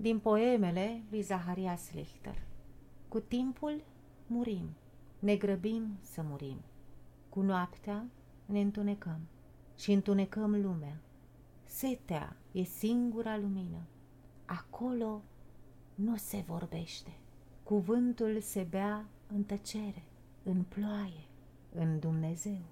Din poemele lui Zaharia Slichter. Cu timpul murim, ne grăbim să murim. Cu noaptea ne întunecăm și întunecăm lumea. Setea e singura lumină. Acolo nu se vorbește. Cuvântul se bea în tăcere, în ploaie, în Dumnezeu.